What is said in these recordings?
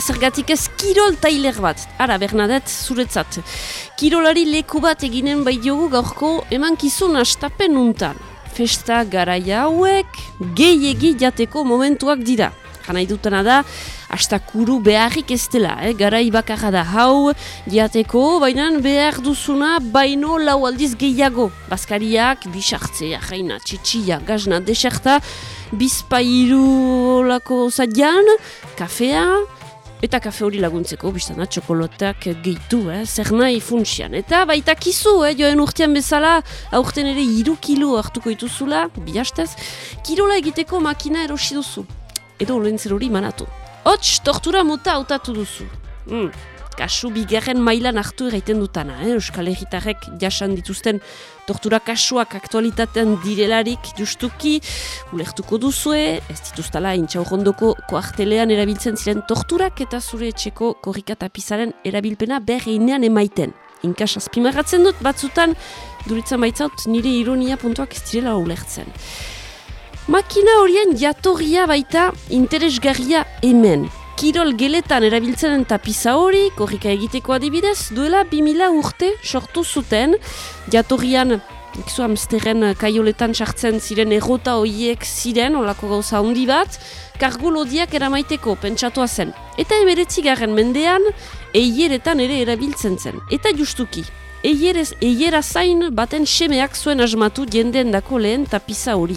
Eta zergatik ez kirol tailer bat. Ara, Bernadet, zuretzat. Kirolari leku bat eginen bai diogu gaurko eman kizun astapen untan. Festa garaia hauek gehiegi jateko momentuak dira. Jana idutena da, astakuru beharrik ez dela, eh? garai bakarra da hau, diateko, baina behar duzuna baino lau aldiz gehiago. Baskariak, bisartzea, jaina, txitsia, gazna, deserta, bizpairu lako zadian, kafea, Eta kafe hori laguntzeko, biztana, txokolotak gehitu, eh? zer nahi funtsian. Eta baita kizu, eh? joen urtean bezala, aurten ere iru kilo hartuko ituzula, bihastez, kirola egiteko makina erosi duzu. Edo lehentzer hori manatu. Hots, tortura mota hautatu duzu. Mm. Kasu bigarren mailan hartu egiten dutana, eh? Euskal Herritarrek jasan dituzten tortura kasuak aktualitatean direlarik justuki, ulertuko duzue, ez dituztala intxaurrondoko koartelean erabiltzen ziren torturak eta zure etxeko korrika tapizaren erabilpena berreinean emaiten. Inkas azpimarratzen dut, batzutan, duritzen baitzaut, nire ironia puntuak ez direla ulertzen. Makina horien jatorria baita interesgarria hemen. Kirol geletan erabiltzen tapiza hori, korrika egiteko adibidez, duela 2000 urte sortu zuten, jatorrian Ikizu amsteren kaioletan sartzen ziren errota horiek ziren, olako gauza handi bat, kargu lodiak eramaiteko pentsatua zen. Eta emeretzi garen mendean, eieretan ere erabiltzen zen. Eta justuki, eierez, eiera zain baten semeak zuen asmatu jendeen dako lehen tapiza hori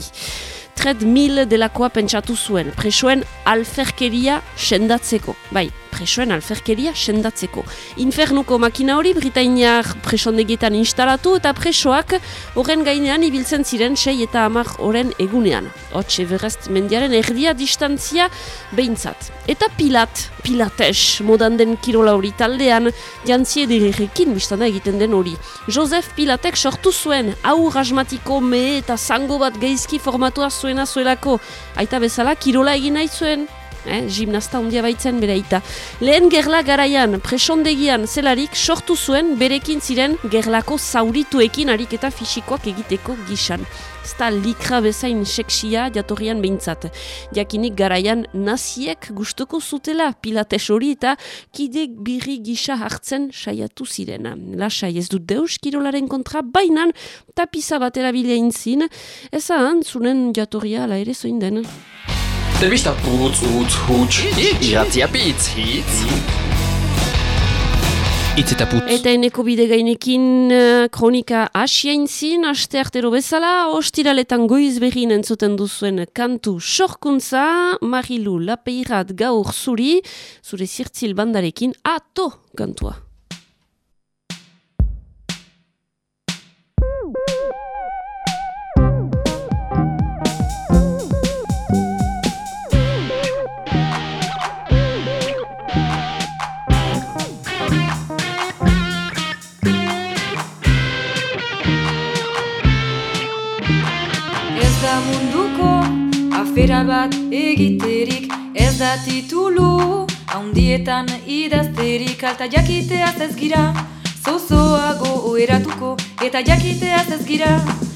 mil delakoa pentsatu zuen, presoen alferkeria sendatzeko. Bai, presoen alferkeria sendatzeko. Infernuko makina hori Britainiak presondegetan instalatu eta presoak horren gainean ibiltzen ziren sei eta hamar horren egunean. Hots, everest mendiaren erdia distantzia behintzat. Eta pilat, pilates, modan den kirola hori taldean, jantzie direkin biztana egiten den hori. Josef Pilatek sortu zuen, aur asmatiko me eta zango bat geizki formatua zuena zuelako. Aita bezala, kirola egin nahi zuen, eh, gimnasta ondia baitzen bere aita. Lehen gerla garaian, presondegian zelarik, sortu zuen berekin ziren gerlako zaurituekin ariketa fisikoak egiteko gisan. Zta likra bezain seksia jatorrian behintzat. Jakinik garaian naziek gustuko zutela pilates hori eta kidek birri gisa hartzen saiatu zirena. Lasai ez dut deus kirolaren kontra bainan tapiza bat erabilein zin, ezan zunen jatorria ala ere zoin den. Telebista putz, utz, huts, iratzia pitz, hitz. Itz eta putz. Eta eneko bide gainekin uh, kronika asiain zin, aste artero bezala, ostiraletan goiz berrin entzuten duzuen kantu sorkuntza, Marilu Lapeirat gaur zuri, zure zirtzil bandarekin, ato kantua. Afera bat egiterik. Ez da titulu haundietan idazterik alta jakiteaz ez gira. Zozoago oeratuko eta jakiteaz ez gira.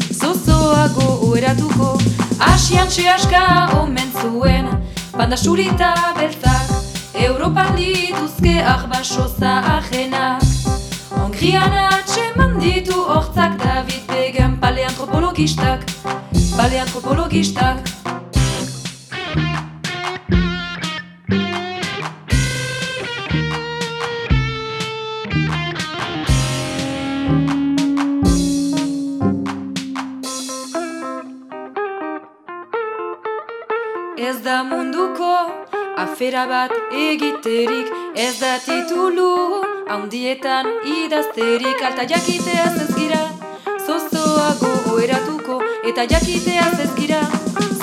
Zozoago oeratuko asian aska omen zuen. Banda surita beltzak Europan dituzke ahbasoza ajenak Hongrian atseman ditu hortzak David Begen paleantropologistak. Paleantropologistak afera bat egiterik. Ez da titulu haundietan idazterik. Alta jakiteaz ez gira Zozoago oeratuko Eta jakiteaz ez gira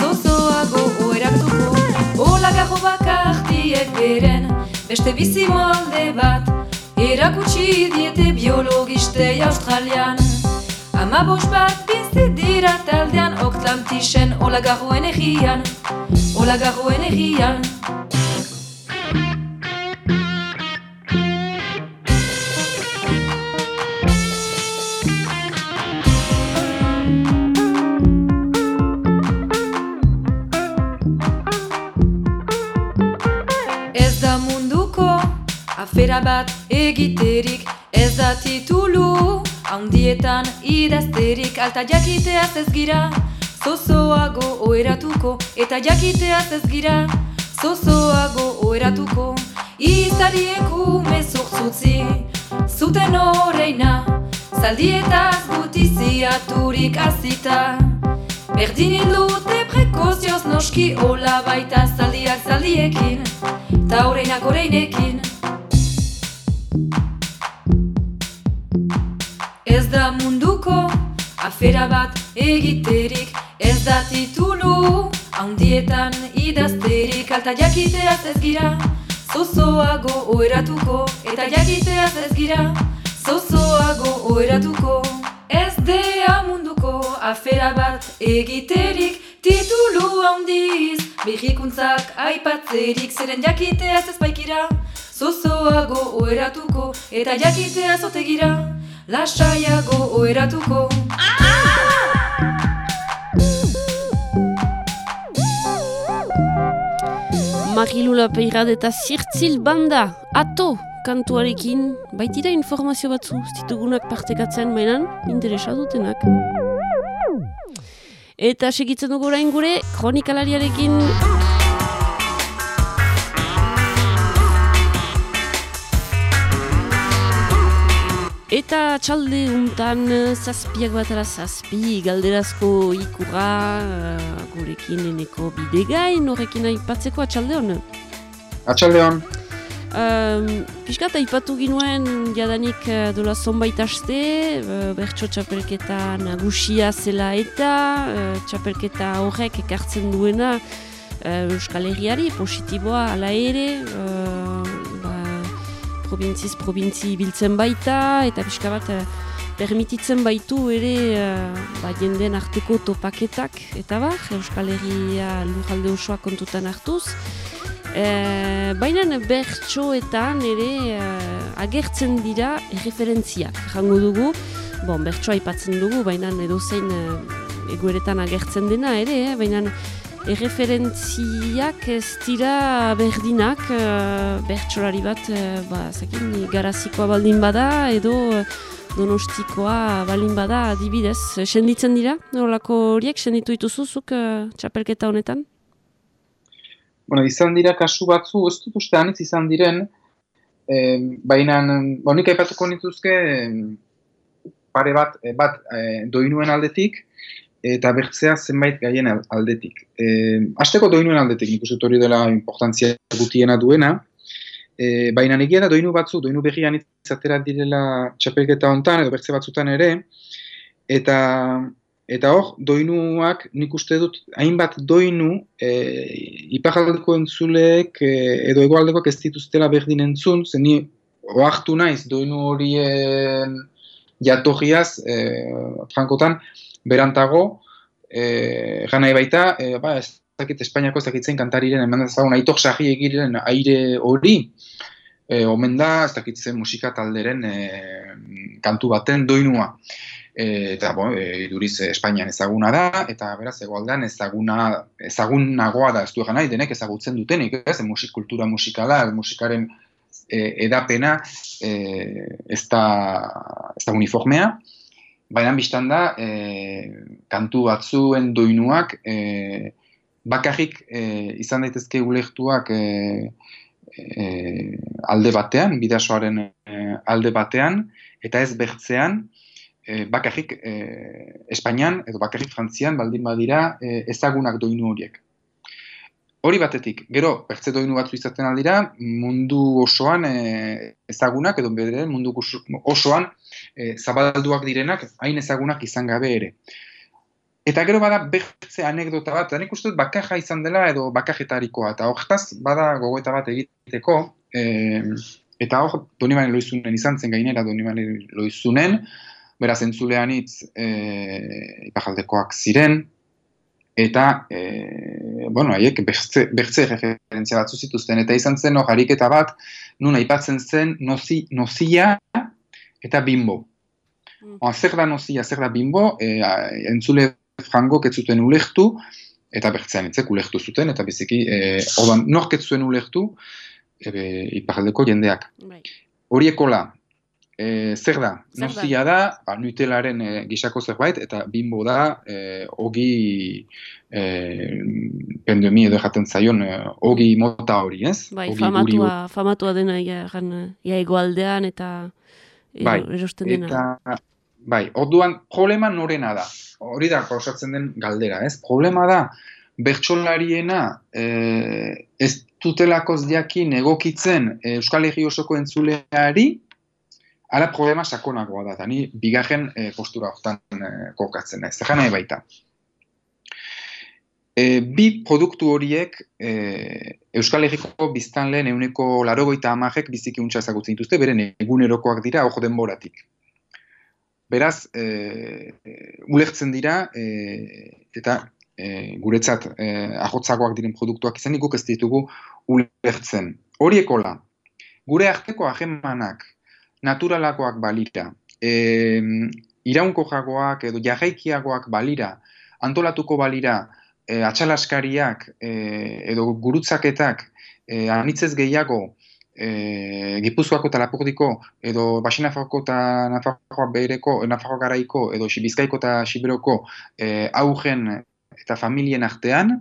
Zozoago oeratuko Ola gajo bakartiek beren Beste bizi molde bat. Erakutsi diete biologistei australian. Ama bos bat dira taldean Oklantisen ola gajo energian. Ola ez da titulu Haundietan idazterik alta jakiteaz ez gira. Zozoago oeratuko eta jakiteaz ez gira. Zozoago oeratuko Izarieku mezurtzutzi Zuten horreina Zaldietaz gutiziaturik azita Berdin indute prekozioz noski Ola baita zaldiak zaldiekin Ta horreinak horreinekin Ez da munduko afera bat egiterik Ez da titulu haundietan idazterik. Alta jakiteaz ez gira zozoago oeratuko. Eta jakiteaz ez gira zozoago oeratuko. Ez dea munduko afera bat egiterik Titulu haundiz behikuntzak aipatzerik. Zeren jakiteaz ez baikira zozoago oeratuko. Eta jakiteaz otegira lasaiago oeratuko. Marilula Peirad eta Zirtzil Banda, ato kantuarekin, baitira informazio batzu, zitugunak partekatzen mainan, interesa dutenak. Eta segitzen dugu orain gure, kronikalariarekin Eta txalde untan zazpiak batara zazpi, galderazko ikurra, uh, gurekin eneko bidegain, horrekin aipatzeko atxalde hon? Atxalde hon. Um, Piskat, aipatu ginuen jadanik uh, dola zonbait aste, uh, bertso txapelketa nagusia zela eta uh, txapelketa horrek ekartzen duena uh, Euskal Herriari, positiboa ala ere, probintziz probintzi biltzen baita, eta pixka bat eh, permititzen baitu ere uh, ba, jenden arteko topaketak, eta bar, Euskal Herria lujalde osoa kontutan hartuz. E, Baina bertsoetan ere uh, agertzen dira erreferentziak, jango dugu, bon, bertsoa aipatzen dugu, baina edo zein uh, egueretan agertzen dena ere, eh? baina erreferentziak ez dira berdinak uh, bertsolari bat uh, ba, zakin, garazikoa baldin bada edo uh, donostikoa baldin bada adibidez. Senditzen dira, horlako horiek, senditu dituzuzuk uh, txapelketa honetan? Bueno, izan dira kasu batzu, ez dut uste anitz izan diren, eh, baina, bonik aipatuko nituzke, eh, pare bat, bat eh, doinuen aldetik, eta bertzea zenbait gaien aldetik. E, Azteko doinuen aldetik, nik uste hori dela importantzia gutiena duena, e, baina negia da doinu batzu, doinu berrian izatera direla txapelketa hontan edo bertze batzutan ere, eta eta hor, doinuak nik uste dut, hainbat doinu, e, iparaldeko entzuleek e, edo egoaldekoak ez dituztela berdin entzun, zen ni oartu naiz doinu horien jatorriaz, e, frankotan, berantago, e, nahi baita, e, ba, ez dakit Espainiako ez dakitzen kantariren, eman ezagun aitok sagi egiren aire hori, e, omen da, ez dakitzen musika talderen e, kantu baten doinua. E, eta, bo, e, iduriz Espainian ezaguna da, eta beraz, egoaldean ezaguna, ezagunagoa da, ez du nahi, denek ezagutzen dutenik, ez, musik, kultura musikala, musikaren e, edapena, e, ez da, ez da uniformea, Baina biztan da, e, kantu batzuen doinuak e, bakarrik e, izan daitezke ulertuak e, e, alde batean, bidasoaren e, alde batean, eta ez bertzean, e, bakarrik e, Espainian edo bakarrik Frantzian baldin badira e, ezagunak doinu horiek. Hori batetik, gero, bertze doinu batzu izaten aldira, mundu osoan e, ezagunak, edo bedere, mundu osoan e, zabalduak direnak, hain ezagunak izan gabe ere. Eta gero bada bertze anekdota bat, nik uste dut bakarra izan dela edo bakarretarikoa, eta horretaz bada gogoeta bat egiteko, e, eta hor, doni bane loizunen izan zen gainera, doni bane loizunen, beraz entzulean hitz e, ipajaldekoak ziren, eta e, bueno, haiek bertze, bertze referentzia batzu zituzten, eta izan zen hor hariketa bat, nun aipatzen zen nozi, nozia eta bimbo. Mm. zer da nozia, zer da bimbo, e, entzule frango ketzuten ulektu, eta bertzean etzek ulektu zuten, eta biziki, e, ordan, nork zuen ulektu, e, iparaldeko jendeak. Bai. Horiekola, e, zer da? Zer da? Nozia da, ba, nutelaren e, gisako zerbait, eta bimbo da, e, ogi e, pendemi edo jaten zaion, e, ogi mota hori, ez? Bai, Ogi famatua, famatua dena ja, gan, ja egoaldean eta Bai, erosten dena. Eta, bai, orduan, problema norena da. Hori da pausatzen den galdera, ez? Problema da, bertsolariena eh, ez dutelakoz jakin egokitzen eh, Euskal Herri osoko entzuleari, ala problema sakonagoa da, eta ni bigarren eh, postura hortan eh, kokatzen naiz. Zer nahi baita. E, bi produktu horiek e, Euskal Herriko biztanleen euneko larogoita amarek biziki untsa ezagutzen dituzte, beren egunerokoak dira ojo denboratik. Beraz, e, ulertzen dira, e, eta e, guretzat e, ahotzagoak diren produktuak izan guk ez ditugu ulertzen. Horiekola, gure arteko ahemanak naturalakoak balira, e, iraunko jagoak edo jarraikiagoak balira, antolatuko balira, e, atxalaskariak e, edo gurutzaketak e, anitzez gehiago e, Gipuzkoako eta Lapurdiko edo Baxinafako eta Nafarroa behereko, Nafarroa garaiko edo Bizkaiko eta Siberoko e, augen eta familien artean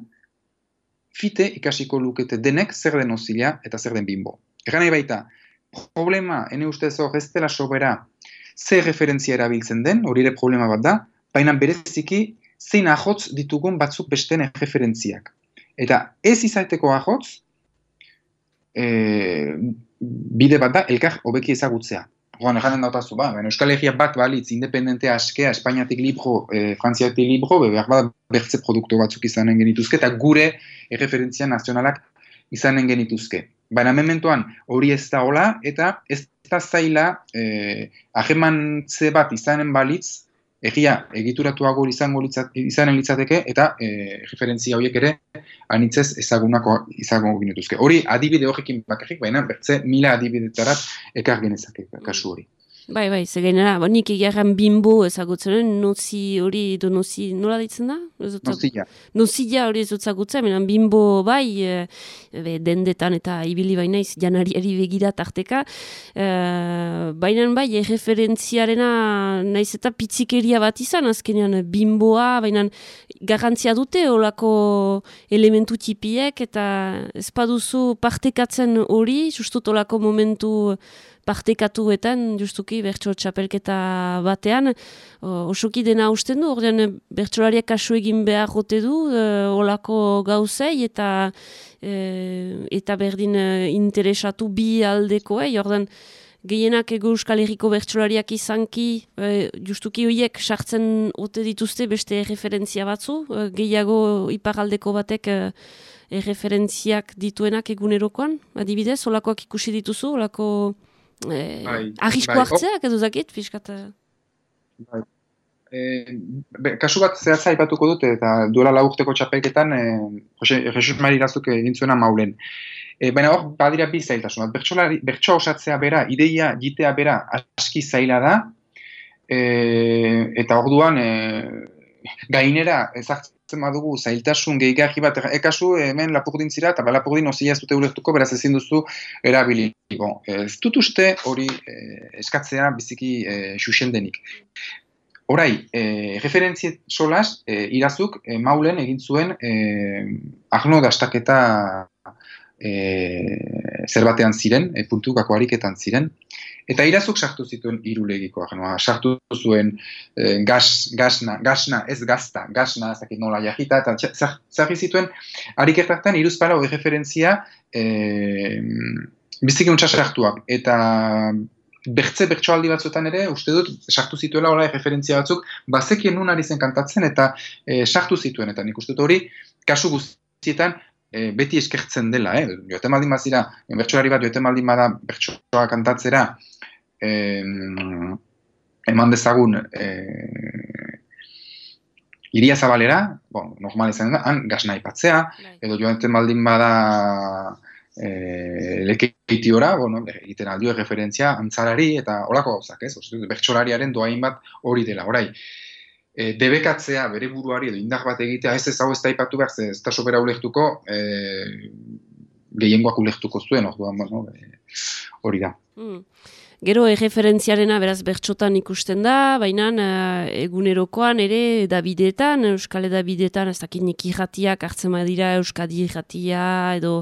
fite ikasiko lukete denek zer den ozila eta zer den bimbo. Egan baita, problema, ene ustez hor ez dela sobera zer referentzia erabiltzen den, hori ere problema bat da, baina bereziki zein ahotz ditugun batzuk besteen referentziak. Eta ez izaiteko ahotz, e, bide bat da, elkar hobeki ezagutzea. Joan, eganen dautazu, ba, ben, Euskal Herria bat balitz, independentea askea, Espainiatik libro, e, Frantziatik libro, be, behar bat bertze produktu batzuk izanen genituzke, eta gure erreferentzia nazionalak izanen genituzke. Baina mementoan hori ez da hola, eta ez da zaila eh, ahemantze bat izanen balitz, egia egituratuago izango litzat, izanen litzateke eta e, referentzia horiek ere anitzez ezagunako izango ginetuzke. Hori adibide horrekin bakarrik, baina bertze mila adibidetarat ekar genezake kasu hori. Bai, bai, ze gainera, ba, nik egiarran bimbo ezagutzen, nozi hori, edo nozi, nola ditzen da? Nozilla. Nozilla hori ez ezagutzen, menan bimbo bai, e, be, dendetan eta ibili bainaiz, janariari begira tarteka, e, baina bai, erreferentziarena naiz eta pitzikeria bat izan, azkenean bimboa, baina garrantzia dute olako elementu tipiek, eta ez paduzu partekatzen hori, justut olako momentu partekatuetan, justuki, bertso txapelketa batean, osoki dena usten du, ordean bertsolariak kasu egin behar jote du, e, olako gauzei, eta e, eta berdin e, interesatu bi aldekoei, ordean gehienak ego euskal herriko bertsolariak izanki, e, justuki horiek sartzen ote dituzte beste referentzia batzu, e, gehiago iparaldeko batek e, erreferentziak dituenak egunerokoan, adibidez, olakoak ikusi dituzu, olako eh, Bai, arrisko bai, hartzeak edo zakit, fiskat. eh, Bai. E, be, kasu bat zehatza aipatuko dute eta duela laurteko txapelketan e, Jose, Jesus Mari Irazuk egin zuena maulen. E, baina hor, badira bi zailtasun. bat. Bertsolari- Bertsoa osatzea bera, ideia jitea bera aski zaila da, e, eta orduan e, gainera ezartzen badugu zailtasun gehigarri bat, ekasu hemen lapurdin zira, eta ba, lapurdin ozia ez dute ulertuko, beraz ezin duzu erabili. Bon, ez dut uste hori e, eskatzea biziki e, xuxendenik. Horai, e, referentzie solas, e, irazuk e, maulen egin zuen e, agno dastaketa e, zer batean ziren, e, puntukako ariketan ziren, eta irazuk sartu zituen irulegiko agnoa, sartu zuen e, gas, gasna, gasna, ez gazta, gasna, ez dakit nola jahita, eta zarri zituen ariketartan iruzpala hori referentzia e, biziki sartuak, eta bertze bertsoaldi batzuetan ere, uste dut, sartu zituela hola referentzia batzuk, bazekien nun ari zen kantatzen eta e, sartu zituen, eta nik uste dut hori, kasu guztietan, e, beti eskertzen dela, eh? joeten baldin bazira, bertsolari bat joeten baldin bada bertsoa kantatzera, e, eman dezagun, e, iria zabalera, bon, normal izan da, han gasna aipatzea, bai. edo joaten baldin bada e, lekeitiora, bueno, egiten aldio referentzia antzarari eta olako gauzak, ez? Bertsolariaren doain bat hori dela, orai. E, debekatzea bere buruari edo indar bat egitea ez ez hau ez da ipatu behar, ez da sobera ulertuko, e, gehiengoak ulertuko zuen, orduan, bueno, e, hori da. Mm. Gero erreferentziarena beraz bertxotan ikusten da, baina uh, egunerokoan ere Davidetan, Euskal Davidetan, ez dakit nik irratiak hartzen dira Euskadi irratia edo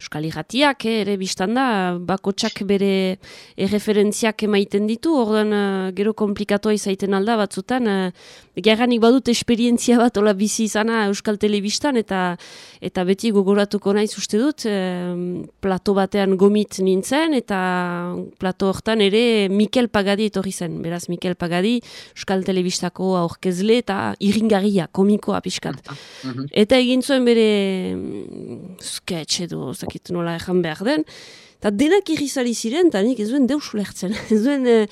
Euskal irratiak eh, ere biztan da, bakotsak bere erreferentziak emaiten ditu, orduan uh, gero komplikatoa izaiten alda batzutan, uh, gerranik badut esperientzia bat ola bizi izana Euskal Telebistan eta eta beti gogoratuko naiz uste dut, plato batean gomit nintzen eta plato hortan ere Mikel Pagadi etorri zen. Beraz, Mikel Pagadi, Euskal Telebistako aurkezle eta iringarria, komikoa pixkat. Mhm. Eta egin zuen bere mm, sketch edo, zakit nola ejan behar den, eta denak irrizari ziren, eta nik ez duen deus ulertzen. ez duen, eh,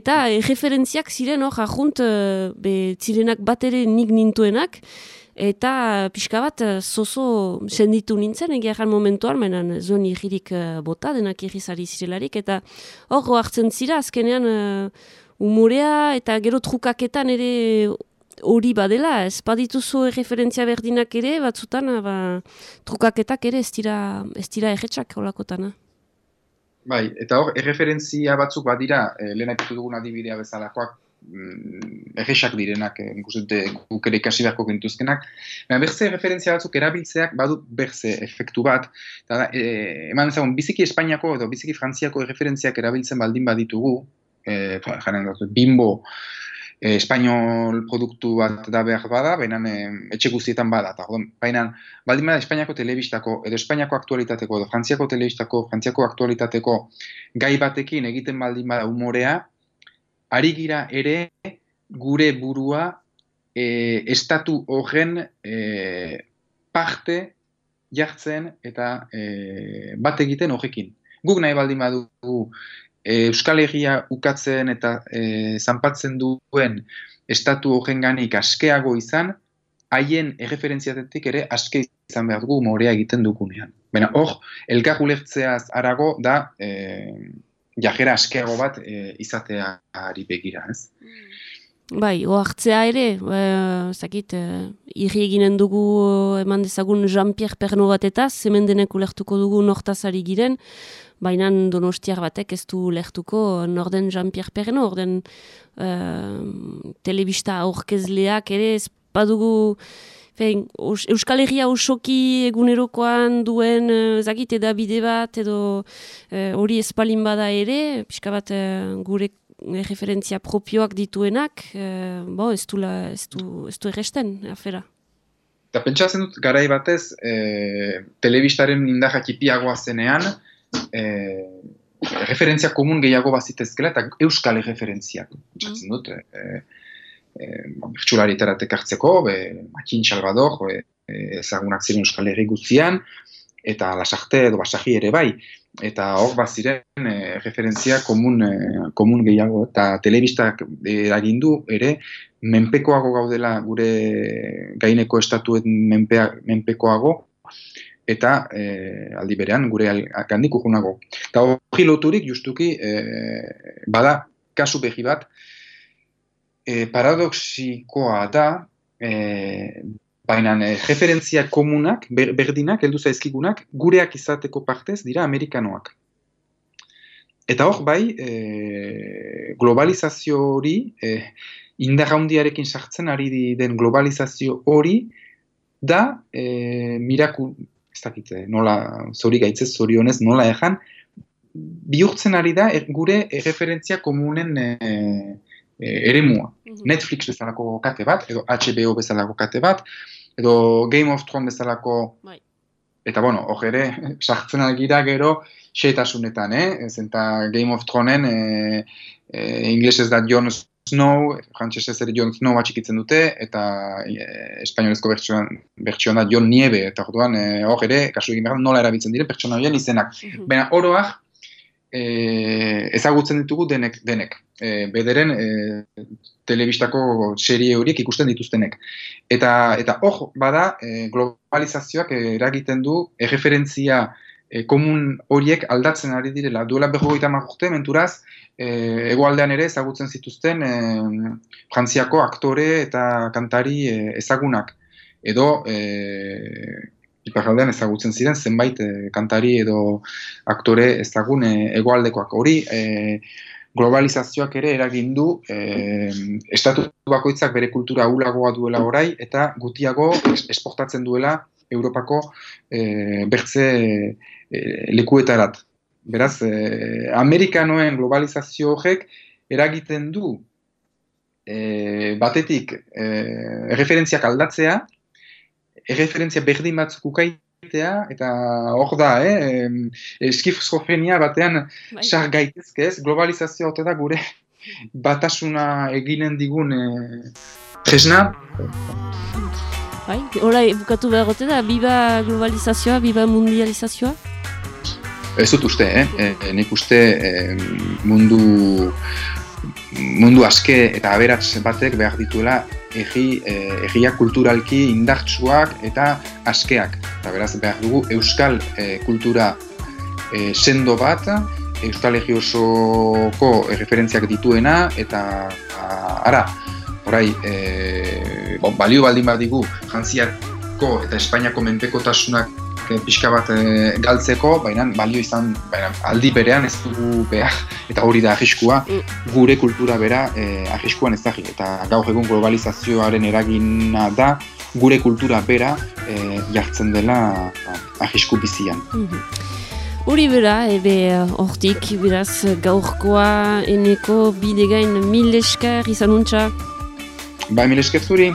eta e, referentziak ziren hor, ahunt, e, be, zirenak bat ere nik nintuenak, eta pixka bat eh, zozo senditu nintzen egia momentuan, menan zuen ikirik uh, bota denak ikizari zirelarik, eta hor hartzen zira azkenean uh, umorea eta gero trukaketan ere hori badela, ez badituzu referentzia berdinak ere, batzutan ba, trukaketak ere ez dira, ez dira erretxak holakotana. Bai, eta hor, erreferentzia batzuk badira, eh, lehen dugun adibidea bezalakoak, mm, egesak direnak, eh, nik uste guk ere ikasi beharko gintuzkenak. Baina berze referentzia batzuk erabiltzeak badut berze efektu bat. Eta da, e, eman ezagun, biziki Espainiako edo biziki Frantziako referentziak erabiltzen baldin baditugu, e, jaren bimbo, e, espainol produktu bat da behar bada, baina e, etxe guztietan bada. Ta, baina baldin bada Espainiako telebistako, edo Espainiako aktualitateko, edo Frantziako telebistako, Frantziako aktualitateko gai batekin egiten baldin bada umorea, ari gira ere gure burua e, estatu horren e, parte jartzen eta e, bat egiten horrekin. Guk nahi baldin badugu e, Euskal Herria ukatzen eta e, zanpatzen duen estatu horren ganik askeago izan, haien erreferentziatetik ere aske izan behar dugu morea egiten dugunean. Baina hor, elkar ulertzeaz arago da e, jajera askeago bat e, izateari begira, ez? Bai, oartzea ere, e, zakit, e, irri eginen dugu eman dezagun Jean-Pierre Perno bat eta zemen denek ulertuko dugu nortazari giren, baina donostiar batek ez du lehtuko norden Jean-Pierre Perno, orden e, telebista aurkezleak ere ez badugu Fein, Euskal Herria osoki egunerokoan duen uh, zakite da bat edo uh, hori uh, espalin bada ere, pixka bat uh, gure referentzia propioak dituenak, uh, bo, ez du, la, ez du, ez du erresten, afera. Eta pentsatzen dut, garai batez, e, telebistaren indarrak ipiagoa zenean, e, referentzia komun gehiago bazitezkela, eta euskal referentziak, pentsatzen mm. dut. E, bertsulari teratek hartzeko, be, Makin Salvador, be, ezagunak ziren Euskal Herri guztian, eta lasarte edo basaji ere bai. Eta hor bat ziren e, referentzia komun, e, komun gehiago, eta telebistak eragindu ere, menpekoago gaudela gure gaineko estatuen menpea, menpekoago, eta e, aldi berean gure gandik urgunago. Eta hori loturik justuki e, bada kasu behi bat, e, paradoxikoa da, e, baina e, referentzia komunak, berdinak, heldu zaizkigunak, gureak izateko partez dira amerikanoak. Eta hor, bai, e, globalizazio hori, e, indarraundiarekin sartzen ari den globalizazio hori, da, e, miraku, ez dakite, nola, zori gaitzez, zorionez, nola ejan, bihurtzen ari da, er, gure referentzia komunen e, e, eremua. Mhm. Netflix bezalako kate bat, edo HBO bezalako kate bat, edo Game of Thrones bezalako... Bai. Eta, bueno, hor ere, sartzen algira gero, xeetasunetan, eh? Zenta Game of Thronesen, e, e, inglesez da Jon Snow, frantzesez ere Jon Snow atxikitzen dute, eta e, espainolezko bertsioan da Jon Nieve, eta hor e, ere, kasu egin behar, nola erabiltzen dire, pertsona horien izenak. Mm Baina, oroak, e, ezagutzen ditugu denek, denek. E, bederen e, telebistako serie horiek ikusten dituztenek. Eta eta hor bada e, globalizazioak eragiten du erreferentzia e, komun horiek aldatzen ari direla. Duela berrogeita urte menturaz, e, egoaldean ere ezagutzen zituzten e, frantziako aktore eta kantari e, ezagunak. Edo e, iparraldean ezagutzen ziren zenbait e, kantari edo aktore ezagun e, egoaldekoak. Hori e, globalizazioak ere eragin du e, estatu bakoitzak bere kultura ulagoa duela orai eta gutiago esportatzen duela Europako e, bertze e, lekuetarat. Beraz, e, Amerikanoen globalizazio horrek eragiten du e, batetik e, referentziak aldatzea, erreferentzia berdin batzuk ukaitea, eta hor da, eh, eskifzofrenia batean bai. sar gaitezke ez, globalizazioa ote da gure batasuna eginen digun eh, tresna. Bai, horai, bukatu behar gote da, biba globalizazioa, biba mundializazioa? Ez dut uste, eh? E, nik uste mundu mundu aske eta aberats batek behar dituela egi, egia kulturalki indartsuak eta askeak. Eta beraz behar dugu euskal e, kultura e, sendo bat, euskal egi osoko referentziak dituena eta ara, orai, e, balio baldin bat digu jantziako eta Espainiako menpekotasunak pixka bat e, galtzeko, baina balio izan baina, aldi berean ez dugu behar, eta hori da ahiskua, mm. gure kultura bera e, ahiskuan ez dahi. Eta gaur egun globalizazioaren eragina da, gure kultura bera e, jartzen dela ahisku bizian. Mm Hori bera, ebe hortik, beraz, gaurkoa eneko bidegain mil esker izan untxa? Bai, mil esker zuri.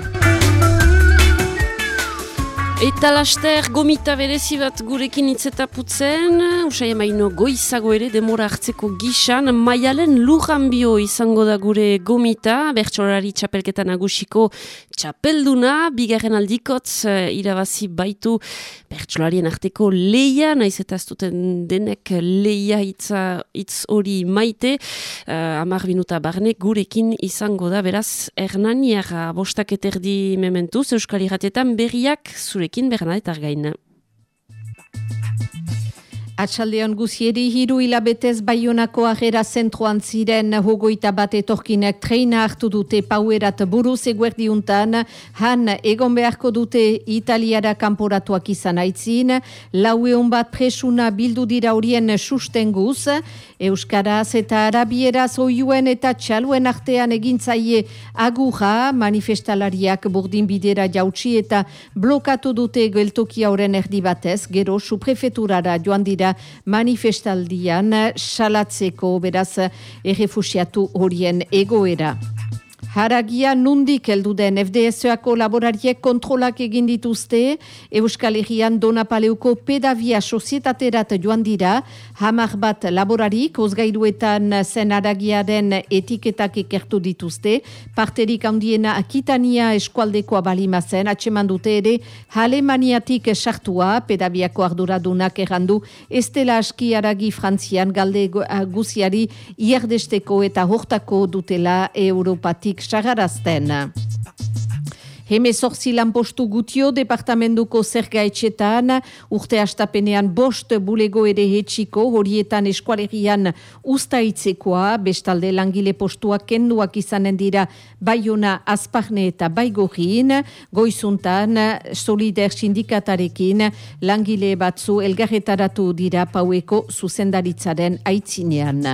Eta laster gomita berezi bat gurekin itzetaputzen, usai emaino goizago ere demora hartzeko gisan, maialen lujan bio izango da gure gomita, bertsolari txapelketan agusiko txapelduna, bigarren aldikotz uh, irabazi baitu bertsolarien arteko leia, naiz eta ez duten denek leia itza, itz hori maite, uh, amar binuta barne gurekin izango da, beraz, hernaniara bostak eterdi mementuz, Euskal Iratietan berriak zure zurekin Bernadette gaina. Atxaldeon guzieri hiru hilabetez baionako agera zentruan ziren hogoita bat etorkinek treina hartu dute pauerat buruz eguerdiuntan, han egon beharko dute italiara kanporatuak izan aitzin, laueon bat presuna bildu dira horien sustenguz, Euskaraz eta Arabieraz oiuen eta txaluen artean egintzaie agurra. Manifestalariak burdin bidera jautsi eta blokatu dute geltoki hauren erdi batez, gero suprefeturara joan dira manifestaldian salatzeko beraz errefusiatu horien egoera. Haragia nundik heldu den FDSoako laborariek kontrolak egin dituzte, Euskal Herrian Donapaleuko pedavia sozietate joan dira, hamar bat laborarik, ozgairuetan zen haragiaren etiketak ikertu dituzte, parterik handiena akitania eskualdekoa balima zen, atseman dute ere, Alemaniatik sartua, pedaviako arduradunak errandu, estela aski haragi frantzian galde guziari ierdesteko eta hortako dutela Europatik sagarazten. Heme zorzi lanpostu gutio departamentuko zerga etxetan, urte astapenean bost bulego ere hetxiko, horietan eskualerian ustaitzekoa, bestalde langile postuak kenduak izanen dira baiona azparne eta baigorin, goizuntan solider sindikatarekin langile batzu elgarretaratu dira paueko zuzendaritzaren aitzinean.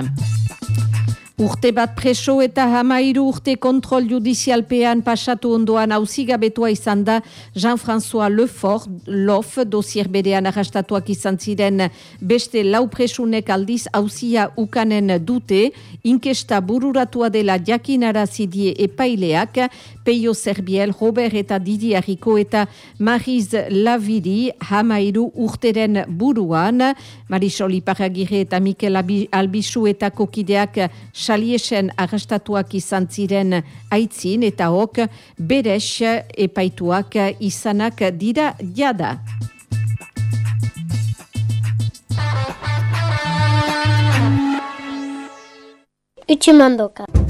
Urte bat preso eta hamairu urte kontrol judizialpean pasatu ondoan hauzigabetua izan da Jean-François Lefort, lof, dosier berean arrastatuak izan ziren. Beste lau presunek aldiz hauzia ukanen dute, inkesta bururatua dela jakinara zidie epaileak, Peio Serbiel, Robert eta Didi eta Mariz Lavidi hamairu urteren buruan, Marisol Iparagire eta Mikel Albisu eta kokideak saliesen arrastatuak izan ziren aitzin eta hok beres epaituak izanak dira jada. Utsumandoka.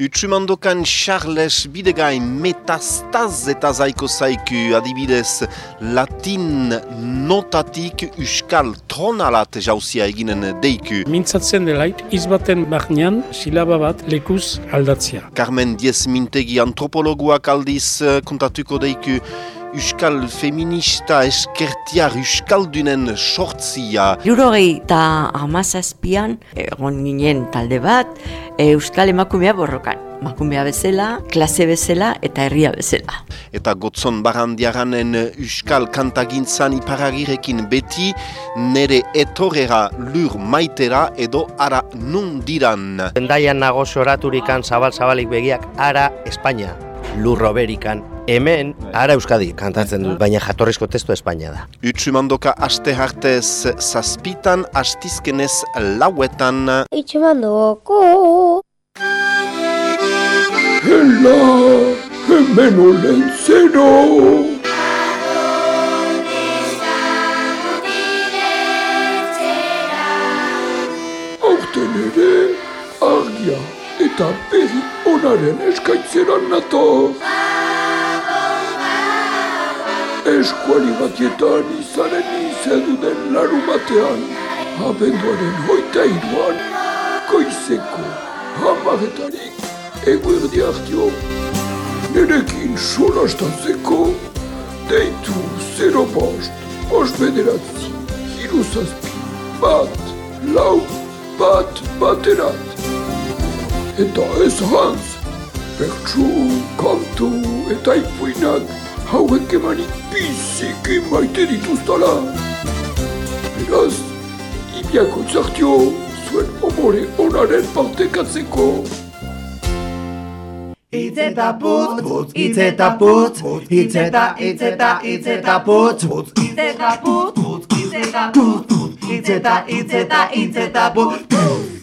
Utsumandokan Charles Bidegain metastaz eta zaiko zaiku adibidez latin notatik uskal tronalat jauzia eginen deiku. Mintzatzen delait, izbaten barnean silaba bat lekuz aldatzia. Carmen Diez Mintegi antropologuak aldiz eh, kontatuko deiku Euskal feminista eskertiar Euskaldunen sortzia. Jurogei eta amazazpian, egon ginen talde bat, Euskal emakumea borrokan. Emakumea bezala, klase bezala eta herria bezala. Eta gotzon barandiaranen Euskal kantagintzan iparagirekin beti, nere etorera lur maitera edo ara nun diran. Endaian nago soraturikan zabal-zabalik begiak ara Espainia, lurro berikan hemen ara Euskadi kantatzen dut, baina jatorrizko testu Espainia da. Utsumandoka aste hartez zazpitan, astizkenez lauetan. Itxemandoko. Hela, hemen olen zero. Onaren eskaitzeran nator. Eskuali batietan izanen izedu den laru batean, abenduaren hoita iruan, koizeko hamaretarik eguerdi hartio. Nerekin solastatzeko, deitu zero bost, bost bederatzi, hiru zazpi, bat, lau, bat, baterat. Eta ez Hans, bertsu, kantu eta ipuinak hauek emanik biziki maite dituztala. Beraz, ibiako txartio zuen omore onaren partekatzeko. Itz eta putz, putz, itz eta putz, itz eta, itz eta, itz eta putz, putz, itz eta putz, putz, itz eta putz, itz eta, itz eta, itz eta putz,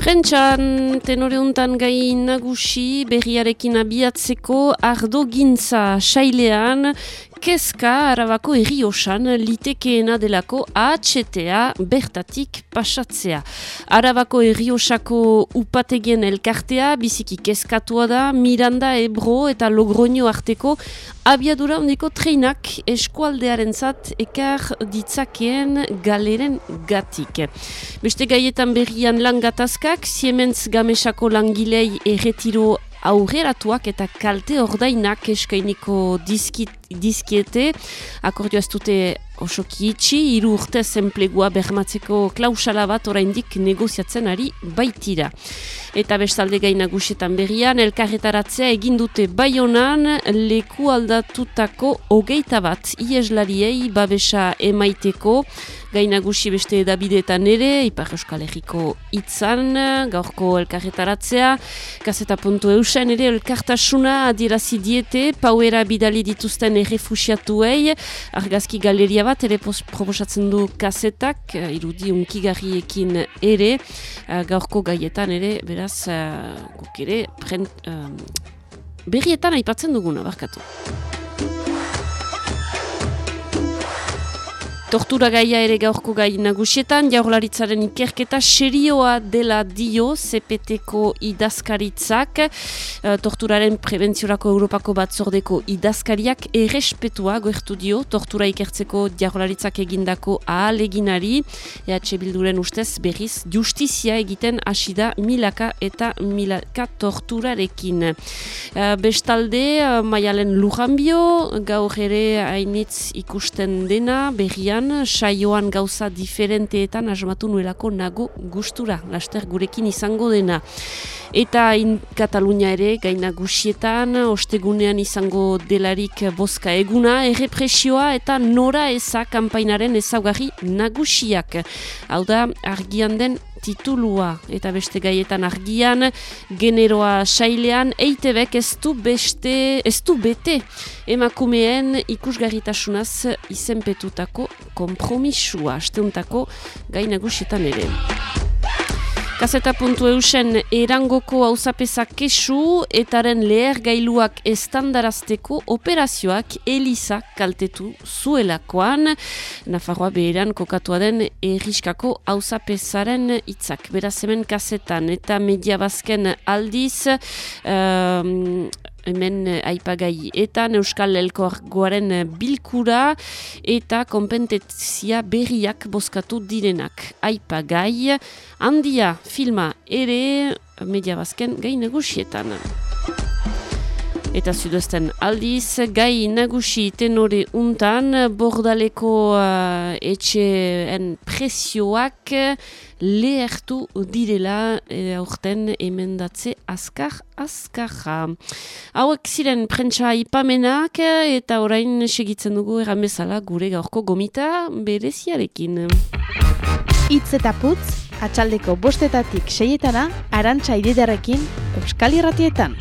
Prentxan tenore untan gai nagusi berriarekin abiatzeko ardo gintza sailean kezka arabako erriosan litekeena delako AHTA bertatik pasatzea. Arabako erriosako upategien elkartea biziki kezkatua da Miranda, Ebro eta Logroño arteko abiadura ondiko treinak eskualdearen zat ekar ditzakeen galeren gatik. Beste gaietan berrian lan gatazkak, Siemens Gamesako langilei erretiro aurreratuak eta kalte ordainak eskainiko dizkit, dizkiete, akordio ez dute osoki itxi, hiru urte enplegua bermatzeko klausala bat oraindik negoziatzen ari baitira. Eta bestalde gaina gusietan berrian, elkarretaratzea egin dute baionan leku aldatutako hogeita bat ieslariei babesa emaiteko, gaina gusi beste edabideetan ere, Ipar Euskal Herriko itzan, gaurko elkarretaratzea, gazeta puntu eusen ere elkartasuna adierazi diete, pauera bidali dituzten errefusiatuei, argazki galeria bat, ere proposatzen du kazetak, irudi unkigarriekin ere, gaurko gaietan ere, beraz, guk ere, prent, berrietan aipatzen duguna, barkatu. Tortura gaia ere gaurko gai nagusietan, jaurlaritzaren ikerketa serioa dela dio CPT-ko idazkaritzak, uh, torturaren prebentziorako Europako batzordeko idazkariak errespetua goertu dio, tortura ikertzeko jaurlaritzak egindako ahaleginari, EH Bilduren ustez berriz justizia egiten asida milaka eta milaka torturarekin. Uh, bestalde, uh, maialen lujanbio, gaur ere hainitz ikusten dena, berrian, saioan gauza diferenteetan asmatu nuelako nago gustura, laster gurekin izango dena. Eta in Katalunia ere, gaina gusietan, ostegunean izango delarik boska eguna, errepresioa eta nora eza kampainaren ezaugarri nagusiak. Hau da, argian den titulua eta beste gaietan argian, generoa sailean, eitebek ez du beste, ez du bete emakumeen ikusgarritasunaz izenpetutako kompromisua, asteuntako gainagusietan ere. Kaseta.eusen erangoko hauzapeza kesu etaren leher gailuak estandarazteko operazioak Elisa kaltetu zuelakoan. Nafarroa beheran kokatu den erriskako hauzapezaren hitzak. Beraz hemen kasetan eta media bazken aldiz um, hemen eh, aipagai eta Euskal Elkorgoaren eh, bilkura eta kompetentzia berriak bozkatu direnak. Aipagai, handia filma ere media bazken gai negusietan. Eta zudezten aldiz, gai nagusi tenore untan, bordaleko uh, etxeen presioak lehertu direla e, aurten emendatze azkar azkarra. Hauek ziren prentsa ipamenak eta orain segitzen dugu erramezala gure gaurko gomita bereziarekin. Itz eta putz, atxaldeko bostetatik seietana, arantxa ididarekin, Euskal Irratietan.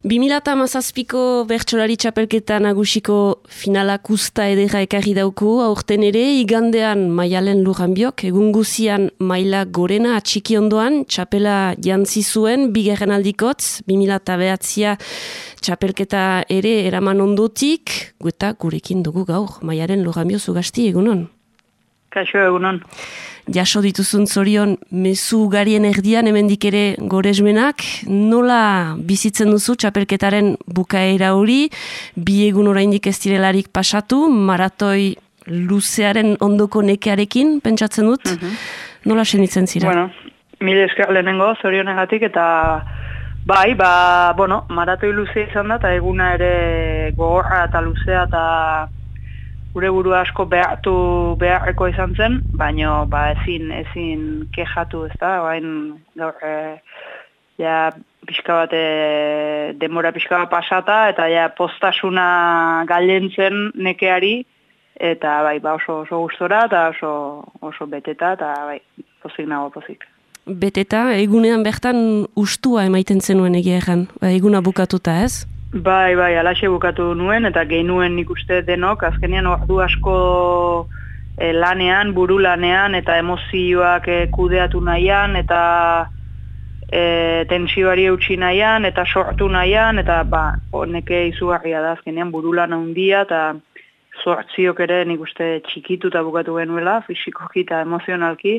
2008ko bertsolari txapelketa nagusiko finalak usta edera ekarri dauku, aurten ere igandean maialen lujanbiok, egun guzian maila gorena atxiki ondoan, txapela jantzi zuen, bigarren aldikotz, 2008a txapelketa ere eraman ondotik, gueta gurekin dugu gaur, maialen lujanbio zugasti egunon. Kaixo egunon jaso dituzun zorion mezu garien erdian hemendik ere goresmenak, nola bizitzen duzu txapelketaren bukaera hori, bi egun oraindik ez direlarik pasatu, maratoi luzearen ondoko nekearekin, pentsatzen dut, mhm. nola senitzen zira? Bueno, mil esker lehenengo zorionegatik eta bai, ba, bueno, maratoi luze izan da, eta eguna ere gogorra eta luzea eta gure buru asko behartu beharreko izan zen, baino ba ezin ezin kejatu, ezta? Bain gaur e, ja pixka bat e, demora pixka bat pasata eta ja postasuna galentzen nekeari eta bai ba oso oso gustora eta oso oso beteta eta bai pozik nago pozik. Beteta egunean bertan ustua emaiten zenuen egia erran, ba, eguna bukatuta ez? Bai, bai, alaxe bukatu nuen, eta genuen nik uste denok, azkenean ordu asko e, lanean, buru lanean, eta emozioak e, kudeatu nahian, eta e, tensioari eutxi nahian, eta sortu nahian, eta ba, honeke izugarria da, azkenean buru lan handia, eta sortziok ere nik uste txikitu eta bukatu genuela, fizikoki eta emozionalki,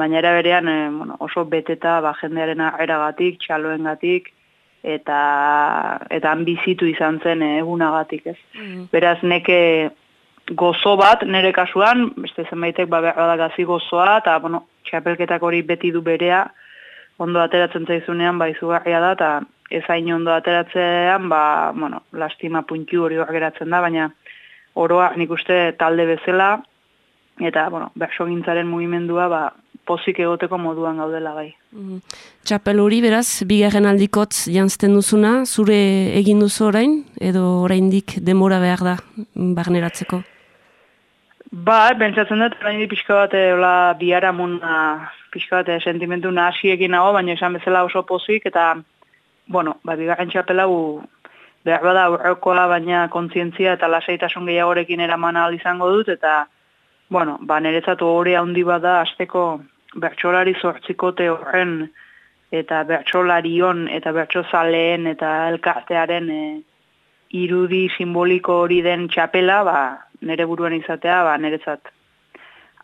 baina era berean e, bueno, oso beteta ba, jendearen eragatik, txaloengatik, eta eta bizitu izan zen egunagatik, ez. Mm. Beraz neke gozo bat nere kasuan, beste zenbaitek ba da gazi gozoa eta bueno, txapelketak hori beti du berea ondo ateratzen zaizunean ba izugarria da eta ez hain ondo ateratzean ba bueno, lastima puntu hori geratzen da, baina oroa nik uste talde bezala eta bueno, bersogintzaren mugimendua ba pozik egoteko moduan gaudela gai. Mm. Txapel hori beraz, bigarren aldikotz jantzten duzuna, zure egin duzu orain, edo oraindik demora behar da barneratzeko? Ba, bentsatzen dut, orain di pixka bat, ola, biara muna, pixka bat, sentimentu nahasi egin nago, baina esan bezala oso pozik, eta, bueno, ba, bigarren txapela gu, behar bada aurrekoa, baina kontzientzia eta lasaitasun gehiagorekin eraman izango dut, eta, bueno, ba, niretzatu hori handi bada, azteko bertsolari zortzikote horren eta bertsolarion eta bertsozaleen eta elkartearen e, irudi simboliko hori den txapela, ba, nire buruan izatea, ba, niretzat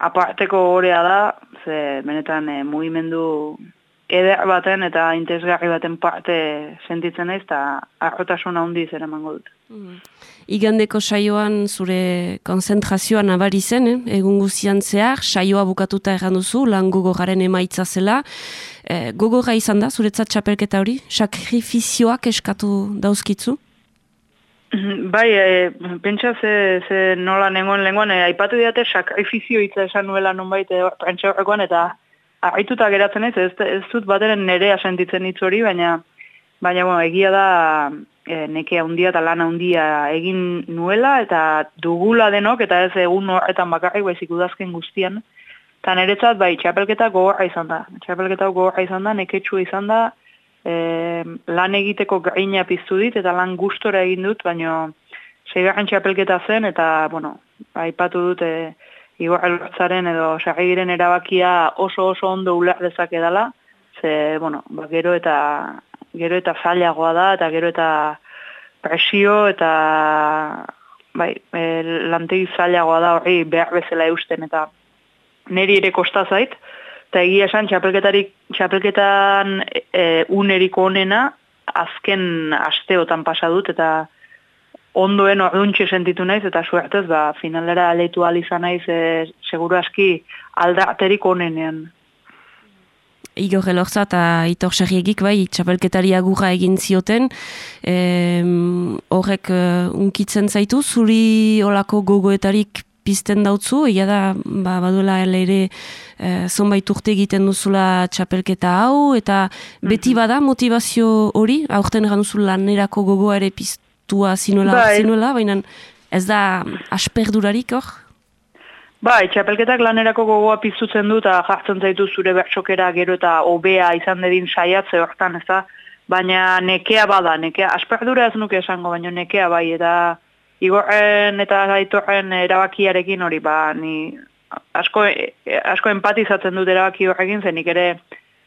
aparteko horea da, ze benetan e, mugimendu eder baten eta interesgarri baten parte sentitzen naiz eta arrotasun handiz eramango dut. Mm igandeko saioan zure konzentrazioa nabari zen, eh? egun guzian zehar, saioa bukatuta erran duzu, lan gogoraren emaitza zela. E, gogorra izan da, zuretzat txapelketa hori? Sakrifizioak eskatu dauzkitzu? Bai, e, pentsa ze, ze nola nengoen lengoan, e, aipatu diate sakrifizio hitza esan nuela nonbait e, pentsa horrekoan, eta haituta geratzen ez, ez, ez dut bateren nerea sentitzen hitz hori, baina, baina bueno, egia da e, neke handia eta lana handia egin nuela eta dugula denok eta ez egun horretan bakarrik baizik udazken guztian. Eta niretzat bai, txapelketa gogorra izan da. Txapelketa gogorra izan da, neketxu izan da, e, lan egiteko gaina piztu dit eta lan gustora egin dut, baina zeigarren txapelketa zen eta, bueno, aipatu dut e, igor edo sarrigiren erabakia oso oso ondo uler dezake dela. ze, bueno, ba, gero eta gero eta zailagoa da, eta gero eta presio, eta bai, e, lantegi zailagoa da hori behar bezala eusten, eta neri ere kosta zait, eta egia esan txapelketarik, txapelketan e, uneriko onena, azken asteotan pasa dut, eta ondoen orduntxe sentitu naiz, eta suertez, ba, finalera aleitu izan naiz, e, seguru aski aldaterik onenean. Igor Elorza eta Itor Serriegik bai, txapelketari agurra egin zioten, e, horrek uh, unkitzen zaitu, zuri olako gogoetarik pizten dautzu, egia da, ba, baduela ere e, zonbait urte egiten duzula txapelketa hau, eta beti mhm. bada motivazio hori, aurten egan duzu lanerako gogoa ere piztua zinuela, bai. zinuela, baina ez da asperdurarik hor? Bai, txapelketak lanerako gogoa piztutzen du eta jartzen zaitu zure bertxokera gero eta hobea izan dedin saiatze hortan, ez da? Baina nekea bada, nekea, asperdura ez nuke esango, baina nekea bai, eta igorren eta gaitorren erabakiarekin hori, ba, ni asko, asko empatizatzen dut erabaki horrekin, zenik ere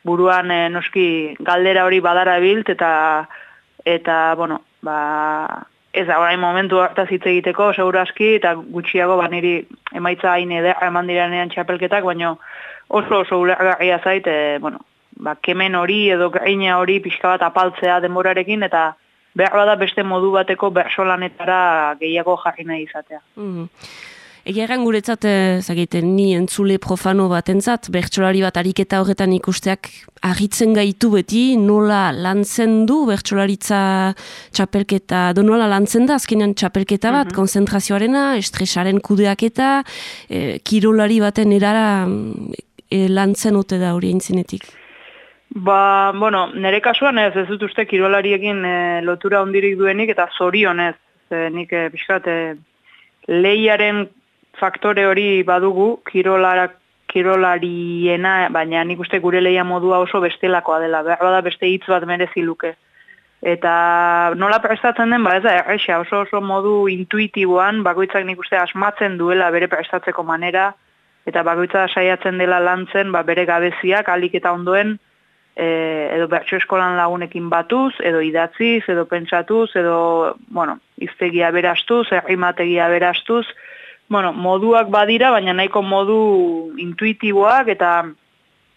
buruan e, noski galdera hori badara bilt, eta, eta bueno, ba, ez da, orain momentu hartaz hitz egiteko, segura aski, eta gutxiago, ba, niri emaitza hain edera eman diranean txapelketak, baina oso oso ulergarria zait, e, bueno, ba, kemen hori edo gaina hori pixka bat apaltzea denborarekin, eta behar bada beste modu bateko bersolanetara gehiago jarri nahi izatea. Mm. Egia egan guretzat, eh, zagiten, ni entzule profano bat entzat, bertsolari bat ariketa horretan ikusteak agitzen gaitu beti, nola lantzen du bertsolaritza txapelketa, do nola lantzen da, azkenean txapelketa bat, mm konzentrazioarena, estresaren kudeaketa, eh, kirolari baten erara eh, lantzen ote da hori entzinetik. Ba, bueno, nire kasuan ez, ez dut uste kirolariekin e, lotura ondirik duenik eta zorionez, e, nik e, pixkat, e, lehiaren faktore hori badugu, kirolarak, kirolariena, baina nik uste gure lehia modua oso bestelakoa dela, behar bada beste hitz bat merezi luke. Eta nola prestatzen den, ba ez da, erresa, oso oso modu intuitiboan, bakoitzak nik uste asmatzen duela bere prestatzeko manera, eta bakoitza saiatzen dela lantzen, ba, bere gabeziak, alik eta ondoen, e, edo bertso eskolan lagunekin batuz, edo idatziz, edo pentsatuz, edo, bueno, iztegia berastuz, errimategia berastuz, bueno, moduak badira, baina nahiko modu intuitiboak eta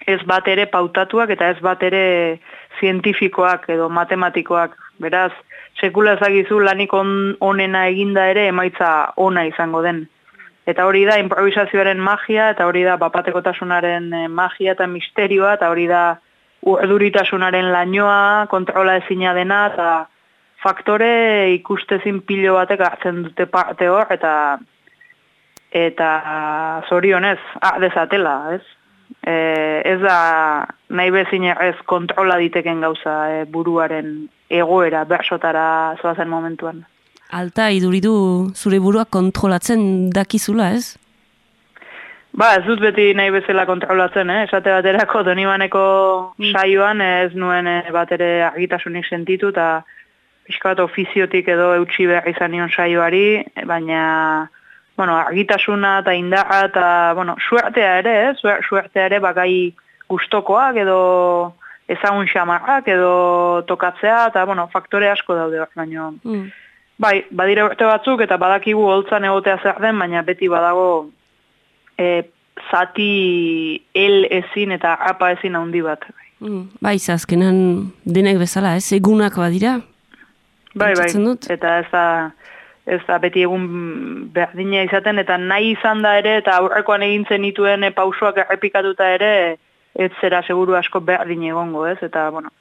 ez bat ere pautatuak eta ez bat ere zientifikoak edo matematikoak. Beraz, sekula ezagizu lanik on, onena eginda ere emaitza ona izango den. Eta hori da improvisazioaren magia, eta hori da bapatekotasunaren eh, magia eta misterioa, eta hori da urduritasunaren lainoa, kontrola ezina dena, eta faktore ikustezin pilo batek hartzen dute parte hor, eta eta zorionez, ah, dezatela, ez? E, ez da nahi bezin ez kontrola diteken gauza e, buruaren egoera bersotara zoazen momentuan. Alta, iduridu zure burua kontrolatzen dakizula, ez? Ba, ez dut beti nahi bezala kontrolatzen, eh? esate baterako donibaneko mm. saioan ez nuen eh, bat ere argitasunik sentitu, eta pixka bat ofiziotik edo eutxi behar izan nion saioari, baina bueno, argitasuna eta indarra eta bueno, suertea ere, eh? suertea ere bakai gustokoak edo ezagun xamarrak edo tokatzea, eta bueno, faktore asko daude bat, baina... Mm. Bai, badire urte batzuk eta badakigu holtzan egotea zer den, baina beti badago e, zati el ezin eta apa ezin handi bat. Mm, bai, azkenan denek bezala, ez egunak badira? Bai, bai, eta ez da, ez da beti egun berdina izaten, eta nahi izan da ere, eta aurrekoan egin zenituen e, pausoak errepikatuta ere, ez zera seguru asko berdin egongo, ez? Eta, bueno,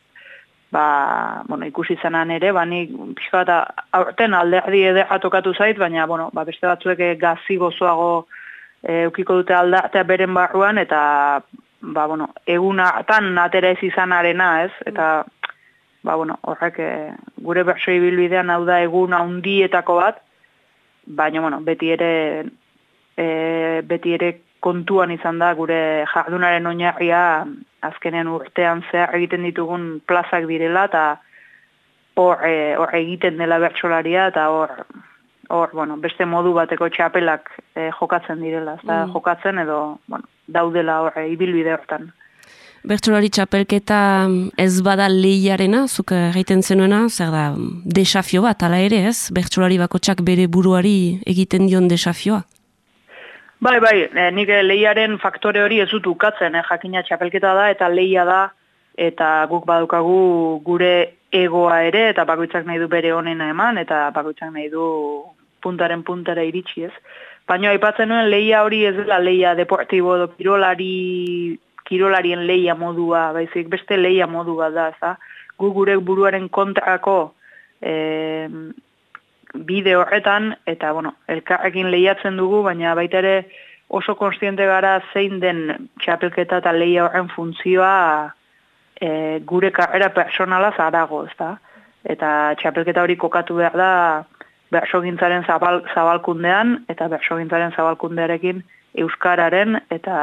ba, bueno, ikusi zanan ere, ba, ni pixka eta aurten alderdi edera tokatu zait, baina, bueno, ba, beste batzuek gazi gozoago eukiko dute aldatea beren barruan, eta, ba, bueno, egunatan atera ez izanarena, ez? Eta, ba, bueno, horrek, e, gure bersoi bilbidean hau da egun handietako bat, baina, bueno, beti ere, e, beti ere kontuan izan da gure jardunaren oinarria azkenen urtean zehar egiten ditugun plazak direla, eta hor, e, hor egiten dela bertsolaria, eta hor, hor, bueno, beste modu bateko txapelak e, jokatzen direla, ez da, mm. jokatzen edo, bueno, daudela hor, ibilbide hortan. Bertsolari txapelketa ez bada lehiarena, zuk egiten zenuena, zer da, desafio bat, ala ere ez? Bertsolari bakotsak bere buruari egiten dion desafioa? Bai, bai, e, nik lehiaren faktore hori ez dut ukatzen, eh? jakina txapelketa da eta lehia da, eta guk badukagu gure egoa ere, eta bakoitzak nahi du bere honena eman, eta bakoitzak nahi du puntaren puntara iritsi ez. Baina aipatzen nuen lehia hori ez dela lehia deportibo edo kirolari kirolarien leia modua, baizik beste leia modua da, za? Gu gure buruaren kontrako e, bide horretan, eta, bueno, elkarrekin lehiatzen dugu, baina baita ere oso konstiente gara zein den txapelketa eta leia horren funtzioa e, gure karrera personala zarago, ez da? Eta txapelketa hori kokatu behar da bersogintzaren zabal, zabalkundean, eta bersogintzaren zabalkundearekin euskararen eta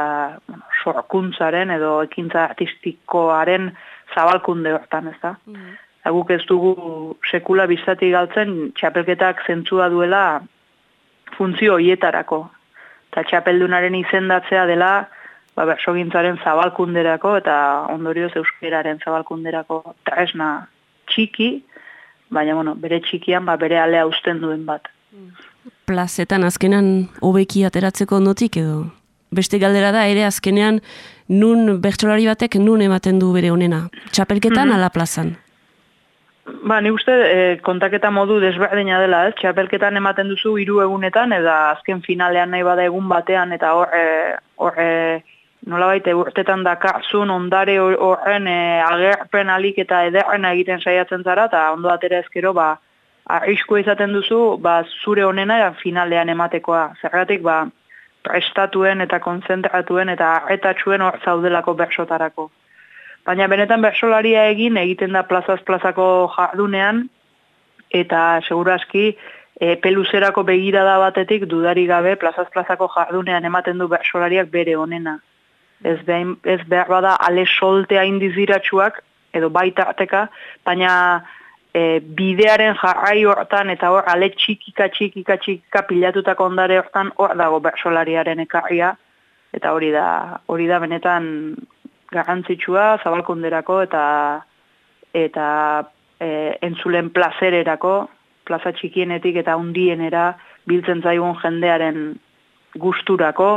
bueno, sorkuntzaren edo ekintza artistikoaren zabalkunde hortan, ez da? Mm Guk ez dugu sekula biztati galtzen txapelketak zentzua duela funtzio hoietarako. Eta txapeldunaren izendatzea dela ba, bersogintzaren zabalkunderako eta ondorioz euskararen zabalkunderako tresna txiki, baina bueno, bere txikian ba, bere alea usten duen bat. Mm plazetan azkenan hobeki ateratzeko notik edo? Beste galdera da, ere azkenean nun bertsolari batek nun ematen du bere honena? Txapelketan mm ala plazan? Ba, ni uste e, kontaketa modu desberdina dela, ez? Txapelketan ematen duzu hiru egunetan, eta azken finalean nahi bada egun batean, eta hor, e, hor e, nola baite, urtetan dakarzun ondare horren e, agerpen alik eta ederren egiten saiatzen zara, eta ondo atera ezkero, ba, arrisko izaten duzu, ba, zure honena finalean ematekoa. Zergatik, ba, prestatuen eta konzentratuen eta arretatxuen hor zaudelako bersotarako. Baina benetan bersolaria egin egiten da plazaz plazako jardunean, eta seguraski e, peluzerako begirada batetik dudari gabe plazaz plazako jardunean ematen du bersolariak bere honena. Ez, behin, ez behar bada ale soltea indiziratxuak, edo baita ateka, baina e, bidearen jarrai hortan eta hor ale txikika txikika txikika pilatutako ondare hortan hor dago bersolariaren ekarria eta hori da hori da benetan garrantzitsua zabalkunderako eta eta e, entzulen plazererako plaza txikienetik eta hundienera biltzen zaigun jendearen gusturako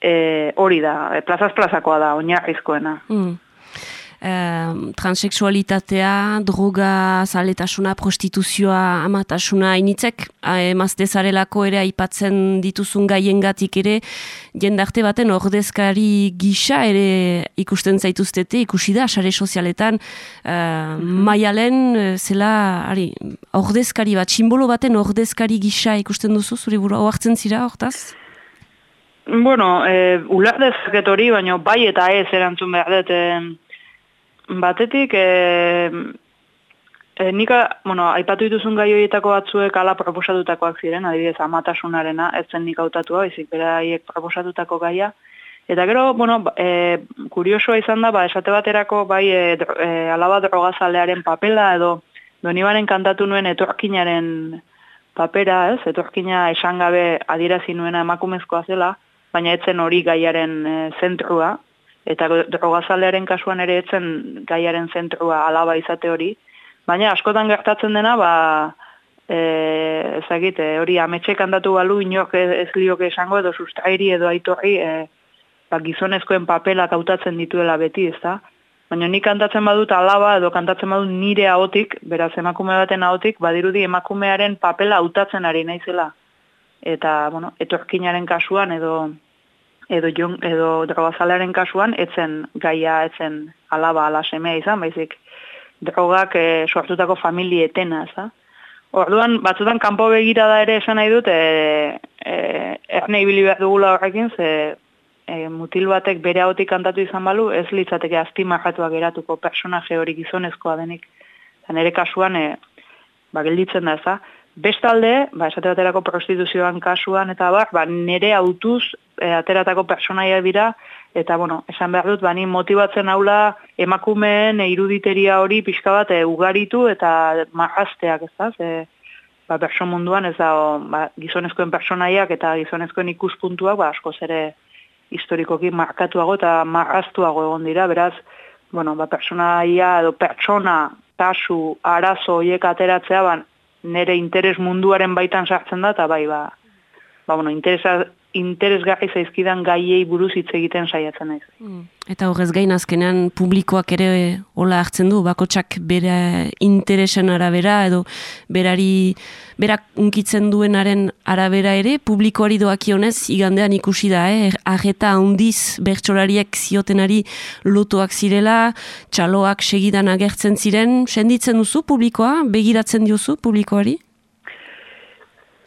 e, hori da, e, plazaz plazakoa da, oinarrizkoena. Mm transexualitatea, droga, zaletasuna, prostituzioa, amatasuna, initzek, emazte zarelako ere aipatzen dituzun gaiengatik ere, jendarte baten ordezkari gisa ere ikusten zaituztete, ikusi da, sare sozialetan, eh, maialen, eh, zela, ari, ordezkari bat, simbolo baten ordezkari gisa ikusten duzu, zure burua, oartzen zira, hortaz? Bueno, e, ular dezaket hori, baina bai eta ez erantzun behar dut, batetik, e, e, nika, bueno, aipatu dituzun gai horietako batzuek ala proposatutakoak ziren, adibidez, amatasunarena, ez zen nik autatua, izik beraiek proposatutako gaia. Eta gero, bueno, e, kuriosoa izan da, ba, esate baterako, bai, e, e, alaba drogazalearen papela, edo donibaren kantatu nuen etorkinaren papera, ez, etorkina esan gabe adierazi nuena emakumezkoa zela, baina etzen hori gaiaren e, zentrua, eta drogazalearen kasuan ere etzen gaiaren zentrua alaba izate hori, baina askotan gertatzen dena, ba, e, ezagit, e, hori ametxe kandatu balu inok ez lioke esango edo sustrairi edo aitorri e, ba, gizonezkoen papelak hautatzen dituela beti, ez da? Baina nik kantatzen badut alaba edo kantatzen badut nire ahotik, beraz emakume baten ahotik, badirudi emakumearen papela hautatzen ari naizela. Eta, bueno, etorkinaren kasuan edo edo jon, edo drogazalearen kasuan etzen gaia etzen alaba ala semea izan, baizik drogak e, sortutako familie etena, ez da? Orduan, batzutan kanpo begira da ere esan nahi dut, e, e, erne ibili behar dugula horrekin, ze e, mutil batek bere hautik kantatu izan balu, ez litzateke aztimarratua geratuko personaje hori gizonezkoa denik. Nire kasuan, e, ba, gelditzen da, ez da? Bestalde, ba, esate baterako prostituzioan kasuan eta bar, ba, nire autuz e, ateratako personaia dira, eta, bueno, esan behar dut, ba, ni motibatzen haula emakumeen iruditeria hori pixka bat e, ugaritu eta marrazteak, ez da, ze, ba, berso munduan, ez da, o, ba, gizonezkoen personaiak eta gizonezkoen ikuspuntuak, ba, asko zere historikoki markatuago eta marraztuago egon dira, beraz, bueno, ba, personaia edo pertsona, tasu, arazo, hoiek ateratzea, ba, nire interes munduaren baitan sartzen da, eta bai, ba, ba bueno, interesa, interesgarri zaizkidan gaiei buruz hitz egiten saiatzen naiz. Mm. Eta horrez gain azkenean publikoak ere hola hartzen du, bakotsak bere interesen arabera edo berari berak unkitzen duenaren arabera ere, publikoari doakionez igandean ikusi da, eh? arreta handiz bertsolariek ziotenari lotuak zirela, txaloak segidan agertzen ziren, senditzen duzu publikoa, begiratzen diozu publikoari?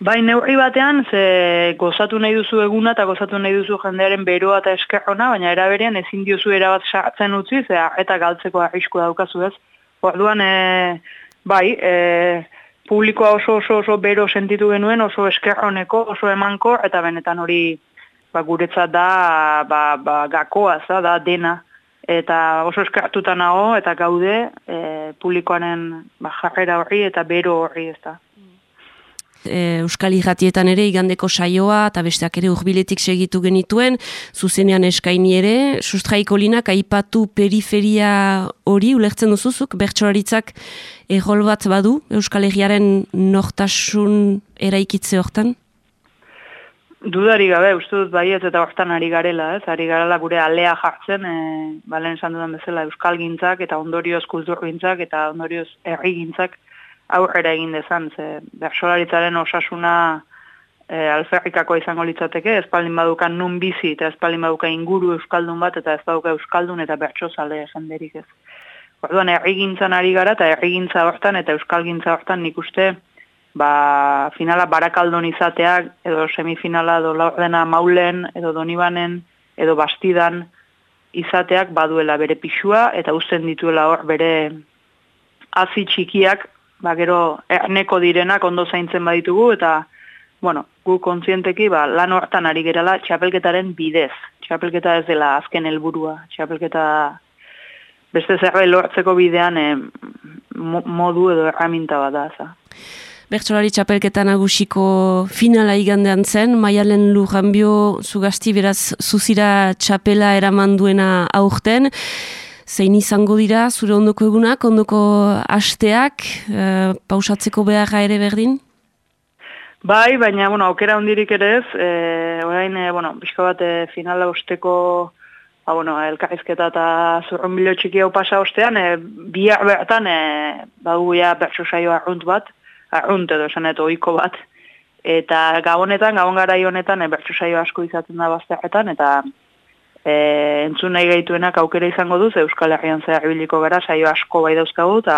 Bai, neurri batean, ze gozatu nahi duzu eguna eta gozatu nahi duzu jendearen beroa eta eskerrona, baina eraberean ezin diozu erabat sartzen utzi, ze eta galtzeko arrisku daukazu ez. Orduan, e, bai, e, publikoa oso oso oso bero sentitu genuen, oso eskerroneko, oso emanko, eta benetan hori ba, guretzat da ba, ba, gakoa, za, da dena. Eta oso eskertuta nago, eta gaude e, publikoaren ba, jarrera horri eta bero horri ez da e, Euskal Irratietan ere igandeko saioa eta besteak ere urbiletik segitu genituen, zuzenean eskaini ere, sustraiko linak aipatu periferia hori ulertzen duzuzuk, bertsolaritzak errol bat badu Euskal Herriaren nortasun eraikitze hortan? Dudari gabe, uste dut bai ez eta hortan ari garela, ez? Ari garela gure alea jartzen, e, balen esan dudan bezala Euskal gintzak eta ondorioz kultur gintzak eta ondorioz herri gintzak aurrera egin dezan, ze bersolaritzaren osasuna e, alferrikako izango litzateke, espaldin badukan nun bizi eta espaldin baduka inguru euskaldun bat eta ez baduka euskaldun eta bertsozale jenderik ez. Orduan errigintzan ari gara eta errigintza hortan eta euskalgintza hortan nik uste ba, finala barakaldon izateak edo semifinala edo laurdena maulen edo donibanen edo bastidan izateak baduela bere pixua eta uzten dituela hor bere hazi txikiak ba, gero erneko direnak ondo zaintzen baditugu, eta, bueno, gu kontzienteki, ba, lan hortan ari gerala txapelketaren bidez. Txapelketa ez dela azken helburua. Txapelketa beste zerre lortzeko bidean eh, modu edo erraminta bat da, za. Bertsolari txapelketa nagusiko finala igandean zen, maialen lujanbio zugasti beraz zuzira txapela eraman duena aurten zein izango dira zure ondoko egunak, ondoko asteak, e, pausatzeko beharra ere berdin? Bai, baina, bueno, aukera hondirik ere ez, e, orain, e, bueno, bizko bat e, finala usteko, ba, bueno, elkarrizketa eta zurron bilo txiki hau pasa ostean, e, bihar bertan, e, bagu ja bertso saio arrunt bat, arrunt edo esan eto oiko bat, eta gabonetan, gabon gara honetan, e, bertso saio asko izaten da bazterretan, eta e, entzun nahi gaituenak aukera izango duz, Euskal Herrian zehar ibiliko gara, saio asko bai dauzkagu, eta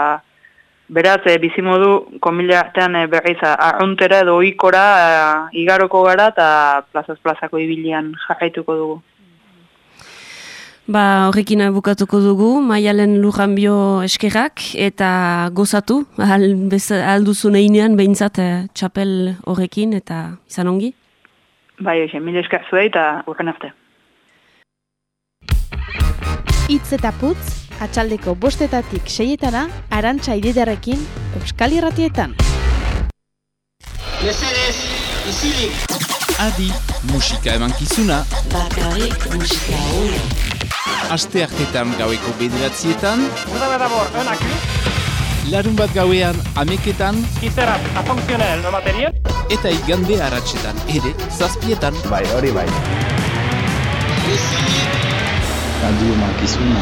beraz, e, bizimodu, komila artean e, berriz, arruntera edo ikora e, igaroko gara, eta plazaz plazako ibilian jarraituko dugu. Ba, horrekin bukatuko dugu, maialen lujanbio eskerrak, eta gozatu, alduzu nehinean, behintzat, e, txapel horrekin, eta izan ongi? Bai, eixen, mil esker zuei, eta urren arte. Itz eta putz, atxaldeko bostetatik seietana, arantxa ididarekin, Euskal Irratietan. Mesedez, izilik! Adi, musika eman kizuna. Bakarrik musika hori. Aste hartetan gaueko bederatzietan. Urda beda bor, önaki. Larun bat gauean ameketan. Kizerat eta funksionel, no material. Eta igande haratsetan, ere, zazpietan. Bai, hori bai. Izilik! Adi makizuna.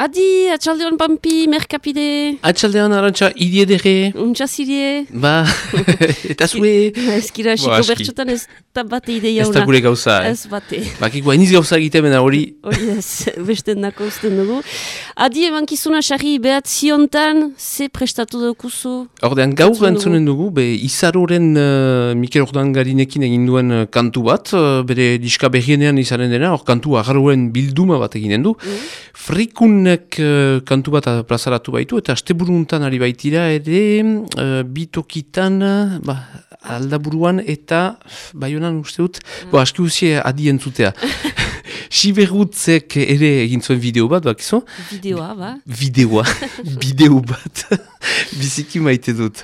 Adi, atxaldeon pampi, merkapide. Atxaldeon arantxa, idie dere. Untxa zirie. Ba, eta zue. Ezkira, xiko bertxotan ez da bate ideia Ez da gure gauza, eh? Ez bate. Bakik, hainiz gauza egite bena hori. Hori ez, beste nako usten dugu. Adi, eman kizuna xarri behat ziontan, ze prestatu dukuzu? Ordean, gaur entzunen dugu, be, izaroren uh, Mikel Ordan garinekin egin duen uh, kantu bat, uh, bere diska berrienean izanen dena, hor kantu agarroen bilduma bat eginen du. Mm. Frikunek uh, kantu bat plazaratu baitu, eta asteburuntan ari baitira ere, uh, bitokitan, ba, aldaburuan eta baionan uste dut, mm. bo, aski usie adien zutea. Siberutzek ere egin zuen bideo bat, bakizu? Bideoa, ba? Bideoa, bideo bat, biziki maite dut.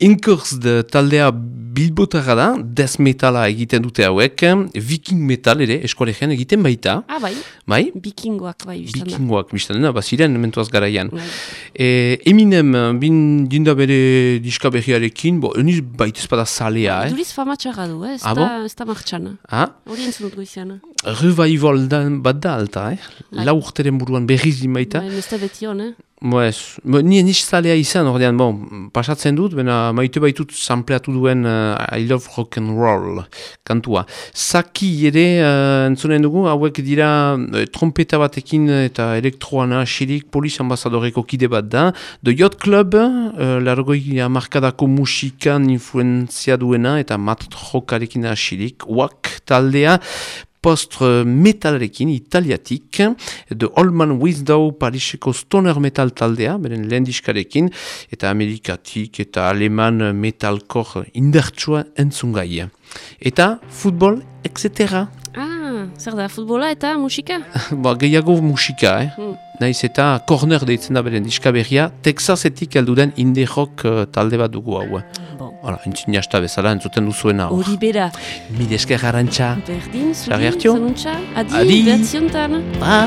Inkurs de taldea Bilbotarra da, death metala egiten dute hauek, viking metal ere, eskolegian egiten baita. Ah, bai. Bai? Bikingoak, bai, biztan da. Bikingoak, biztan dena, baziren, mentuaz garaian. Bai. E, Eminem, bin dinda bere diska berriarekin, bo, eniz baita espada salea, eh? Duriz famatxarra du, eh? ez, Ah, bon? ez da martxan. Ah? Hori entzun dut goizian. Revival da, bat da alta, eh? Bai. Lau urteren buruan berriz din baita. Bai, ez da beti hon, eh? Boez, bo, nien nis zalea izan, ordean, bon, pasatzen dut, bena maite baitut sampleatu duen uh, I Love Rock and Roll kantua. Zaki ere, uh, entzunen dugu, hauek dira uh, trompeta batekin eta elektroana asirik polis ambasadoreko kide bat da. The Yacht Club, uh, largoi markadako musikan influenzia duena eta mat jokarekin asirik, wak taldea, post-metalarekin, italiatik, The Allman Wisdow Pariseko stoner metal taldea, beren lehen eta amerikatik eta aleman metalkor indartsua entzungai. Eta futbol, etc. zer da, futbola eta musika? ba, gehiago musika, eh? Hmm. Naiz eta corner deitzen da beren diska berria, Texasetik heldu den indie rock uh, talde bat dugu hau. Bon. Hala, entzin jasta bezala entzuten duzuena hor. Hori bera. Mil esker garantxa. Berdin, zuri, zanuntza. Adi, Adi. behatziontan. Ba.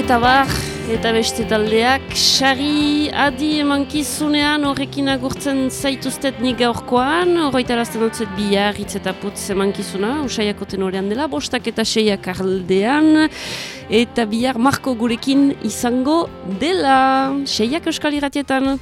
Eta bar, eta beste taldeak, sari adi emankizunean horrekin agurtzen zaituztet nik gaurkoan, horretarazten dutzet bihar hitz eta putz emankizuna, usaiako tenorean dela, bostak eta seiak aldean, eta bihar marko gurekin izango dela, seiak euskal irratietan.